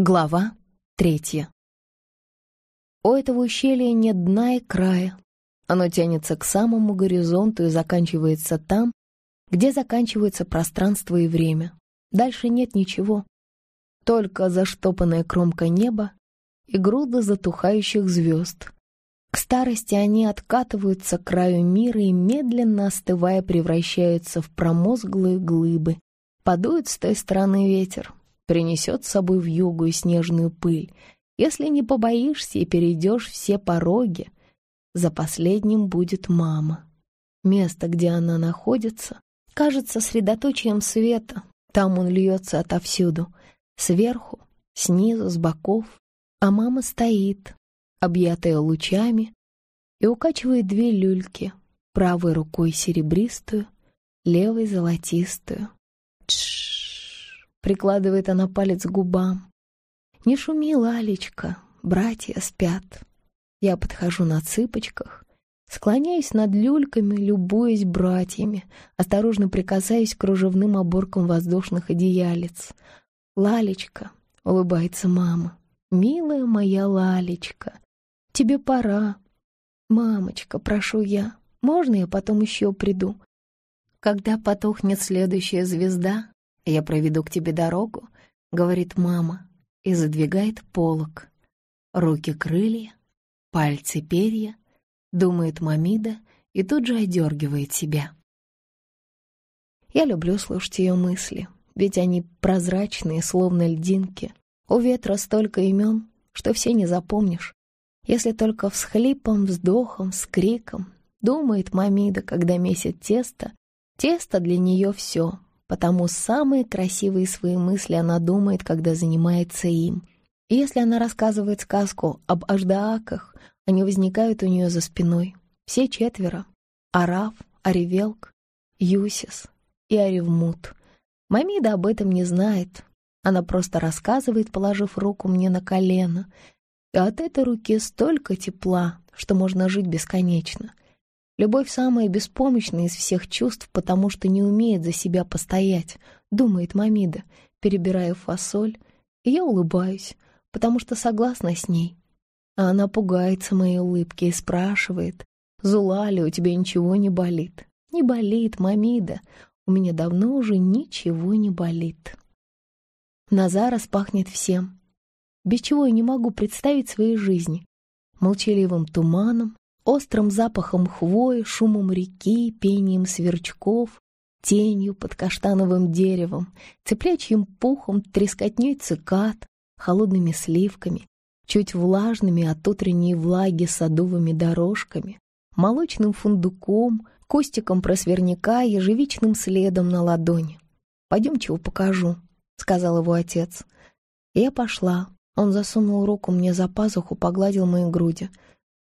Глава третья. У этого ущелья нет дна и края. Оно тянется к самому горизонту и заканчивается там, где заканчивается пространство и время. Дальше нет ничего. Только заштопанная кромка неба и груда затухающих звезд. К старости они откатываются к краю мира и, медленно остывая, превращаются в промозглые глыбы. Подует с той стороны ветер, принесет с собой в югу и снежную пыль, если не побоишься и перейдешь все пороги. За последним будет мама. Место, где она находится, кажется средоточием света. Там он льется отовсюду, сверху, снизу, с боков. А мама стоит, объятая лучами, и укачивает две люльки, правой рукой серебристую, левой золотистую. Тш! Прикладывает она палец к губам. «Не шуми, лалечка, братья спят». Я подхожу на цыпочках, склоняюсь над люльками, любуясь братьями, осторожно прикасаюсь к кружевным оборкам воздушных одеялец. «Лалечка», — улыбается мама, — «милая моя лалечка, тебе пора». «Мамочка, прошу я, можно я потом еще приду?» Когда потухнет следующая звезда, «Я проведу к тебе дорогу», — говорит мама и задвигает полок. Руки крылья, пальцы перья, думает Мамида и тут же одергивает себя. Я люблю слушать ее мысли, ведь они прозрачные, словно льдинки. У ветра столько имен, что все не запомнишь. Если только всхлипом, вздохом, с криком, думает Мамида, когда месит тесто, тесто для нее все, потому самые красивые свои мысли она думает, когда занимается им. И если она рассказывает сказку об аждааках, они возникают у нее за спиной. Все четверо. Арав, Аревелк, Юсис и Аревмут. Мамида об этом не знает. Она просто рассказывает, положив руку мне на колено. И от этой руки столько тепла, что можно жить бесконечно — Любовь самая беспомощная из всех чувств, потому что не умеет за себя постоять, думает Мамида, перебирая фасоль. И я улыбаюсь, потому что согласна с ней. А она пугается моей улыбки и спрашивает, «Зулали, у тебя ничего не болит?» «Не болит, Мамида. У меня давно уже ничего не болит». Назарас пахнет всем. Без чего я не могу представить своей жизни молчаливым туманом, острым запахом хвои, шумом реки, пением сверчков, тенью под каштановым деревом, цыплячьим пухом, трескотней цикад, холодными сливками, чуть влажными от утренней влаги садовыми дорожками, молочным фундуком, кустиком просверняка, ежевичным следом на ладони. «Пойдем, чего покажу», — сказал его отец. Я пошла. Он засунул руку мне за пазуху, погладил мои груди —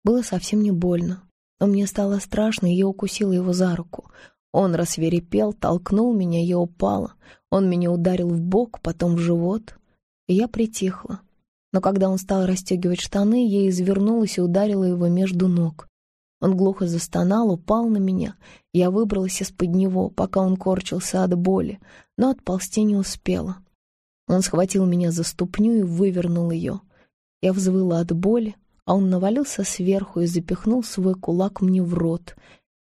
было совсем не больно, но мне стало страшно, и я укусила его за руку. Он рассверепел, толкнул меня, я упала. Он меня ударил в бок, потом в живот, и я притихла. Но когда он стал расстегивать штаны, я извернулась и ударила его между ног. Он глухо застонал, упал на меня. Я выбралась из-под него, пока он корчился от боли, но отползти не успела. Он схватил меня за ступню и вывернул ее. Я взвыла от боли, а он навалился сверху и запихнул свой кулак мне в рот.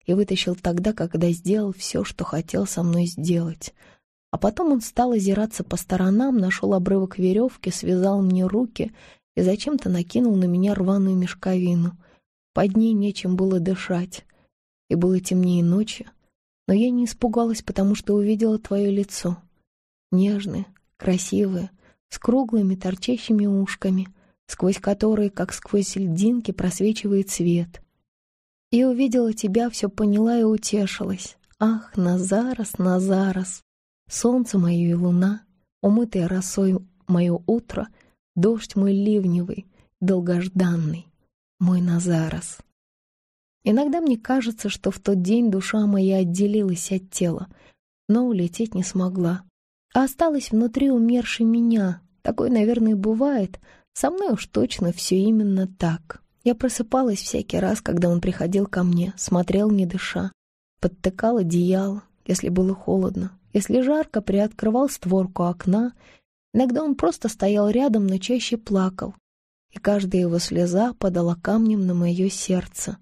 и вытащил тогда, когда сделал все, что хотел со мной сделать. А потом он стал озираться по сторонам, нашел обрывок веревки, связал мне руки и зачем-то накинул на меня рваную мешковину. Под ней нечем было дышать, и было темнее ночи. Но я не испугалась, потому что увидела твое лицо. Нежное, красивое, с круглыми торчащими ушками, сквозь которые, как сквозь льдинки, просвечивает свет. И увидела тебя, все поняла и утешилась. Ах, назарас, назарас, солнце мое и луна, умытое росой мое утро, дождь мой ливневый, долгожданный, мой назарас. Иногда мне кажется, что в тот день душа моя отделилась от тела, но улететь не смогла, а осталась внутри умершей меня. Такое, наверное, бывает — со мной уж точно все именно так. Я просыпалась всякий раз, когда он приходил ко мне, смотрел не дыша, подтыкал одеяло, если было холодно, если жарко, приоткрывал створку окна. Иногда он просто стоял рядом, но чаще плакал, и каждая его слеза падала камнем на мое сердце.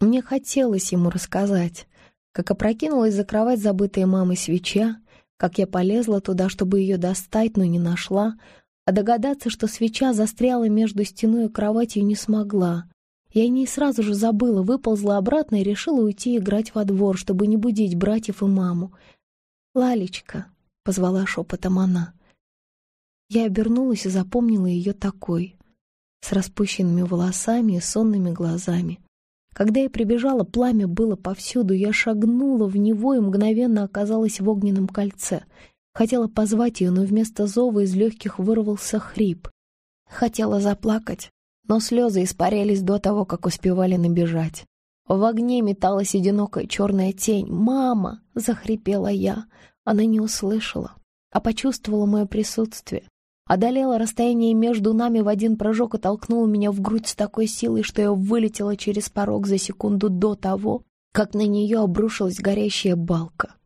Мне хотелось ему рассказать, как опрокинулась за кровать забытая мамой свеча, как я полезла туда, чтобы ее достать, но не нашла, а догадаться, что свеча застряла между стеной и кроватью не смогла. Я не сразу же забыла, выползла обратно и решила уйти играть во двор, чтобы не будить братьев и маму. «Лалечка», — позвала шепотом она. Я обернулась и запомнила ее такой, с распущенными волосами и сонными глазами. Когда я прибежала, пламя было повсюду, я шагнула в него и мгновенно оказалась в огненном кольце — Хотела позвать ее, но вместо зова из легких вырвался хрип. Хотела заплакать, но слезы испарялись до того, как успевали набежать. В огне металась одинокая черная тень. «Мама!» — захрипела я. Она не услышала, а почувствовала мое присутствие. Одолела расстояние между нами в один прыжок и толкнула меня в грудь с такой силой, что я вылетела через порог за секунду до того, как на нее обрушилась горящая балка.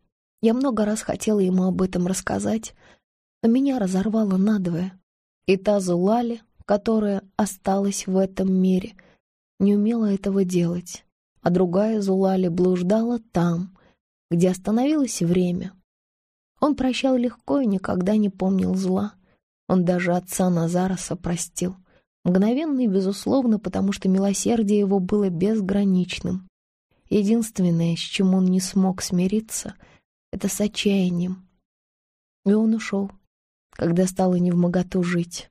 Я много раз хотела ему об этом рассказать, но меня разорвало надвое. И та Зулали, которая осталась в этом мире, не умела этого делать, а другая Зулали блуждала там, где остановилось время. Он прощал легко и никогда не помнил зла. Он даже отца Назараса простил. Мгновенно и безусловно, потому что милосердие его было безграничным. Единственное, с чем он не смог смириться — это с отчаянием. И он ушел, когда стало невмоготу жить.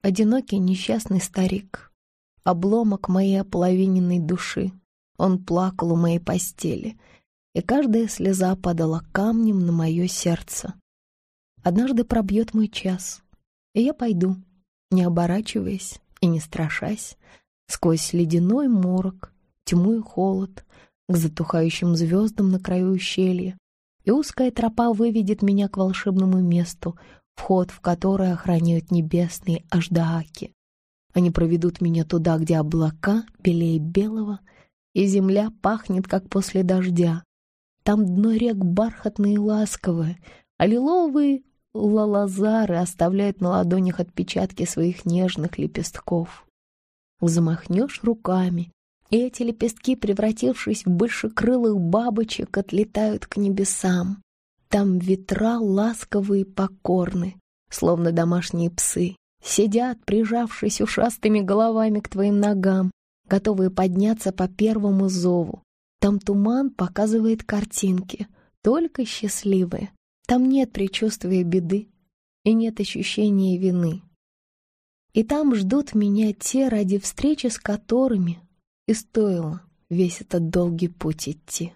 Одинокий несчастный старик, обломок моей ополовиненной души. Он плакал у моей постели, и каждая слеза падала камнем на мое сердце. Однажды пробьет мой час, и я пойду, не оборачиваясь и не страшась, сквозь ледяной морок, тьму и холод, к затухающим звездам на краю ущелья, и узкая тропа выведет меня к волшебному месту, вход в которое охраняют небесные аждааки. Они проведут меня туда, где облака белее белого, и земля пахнет, как после дождя. Там дно рек бархатные и ласковое, а лиловые лалазары оставляют на ладонях отпечатки своих нежных лепестков. Замахнешь руками, и эти лепестки, превратившись в большекрылых бабочек, отлетают к небесам. Там ветра ласковые покорны, словно домашние псы, сидят, прижавшись ушастыми головами к твоим ногам, готовые подняться по первому зову. Там туман показывает картинки, только счастливые. Там нет предчувствия беды и нет ощущения вины. И там ждут меня те, ради встречи с которыми и стоило весь этот долгий путь идти.